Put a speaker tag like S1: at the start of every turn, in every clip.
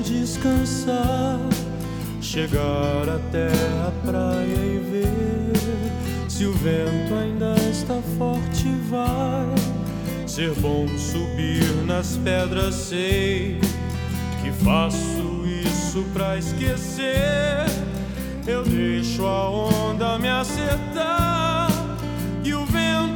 S1: descansar, chegar até a praia e ver se o vento ainda está forte. Vai ser bom subir nas pedras, sei que faço isso pra esquecer. Eu deixo a onda me acertar e o vento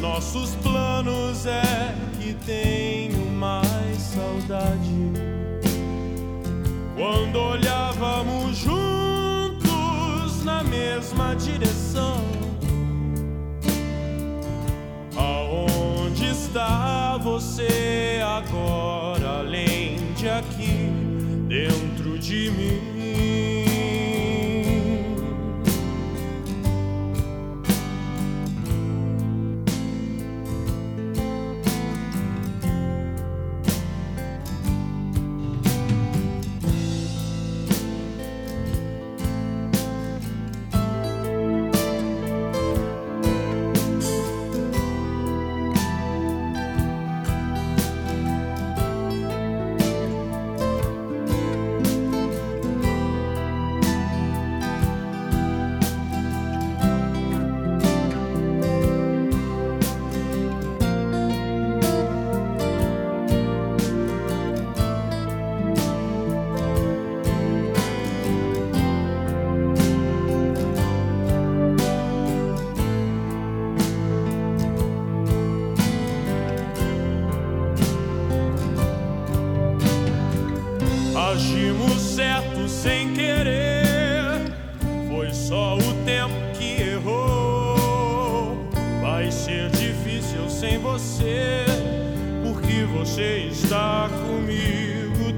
S1: nossos planos é que tenho mais saudade. Quando olhávamos juntos na mesma direção. Aonde está você agora, além de aqui, dentro de mim? Você, porque você está comigo o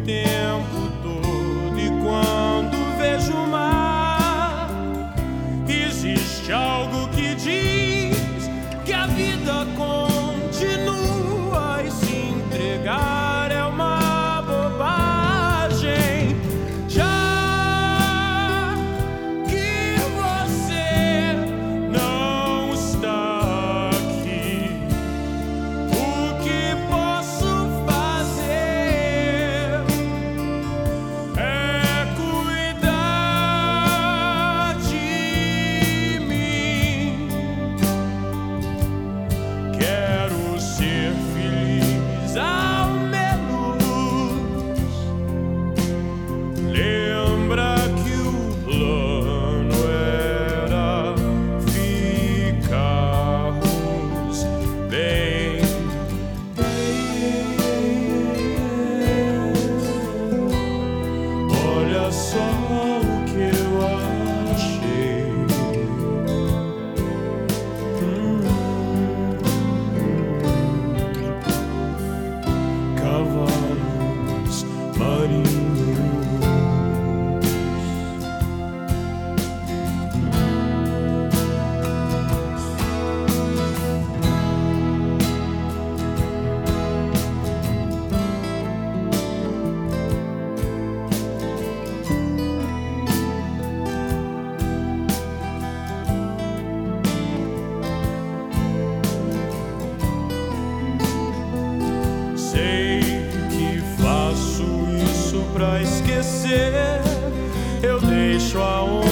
S1: pra esquecer. Eu deixo a onda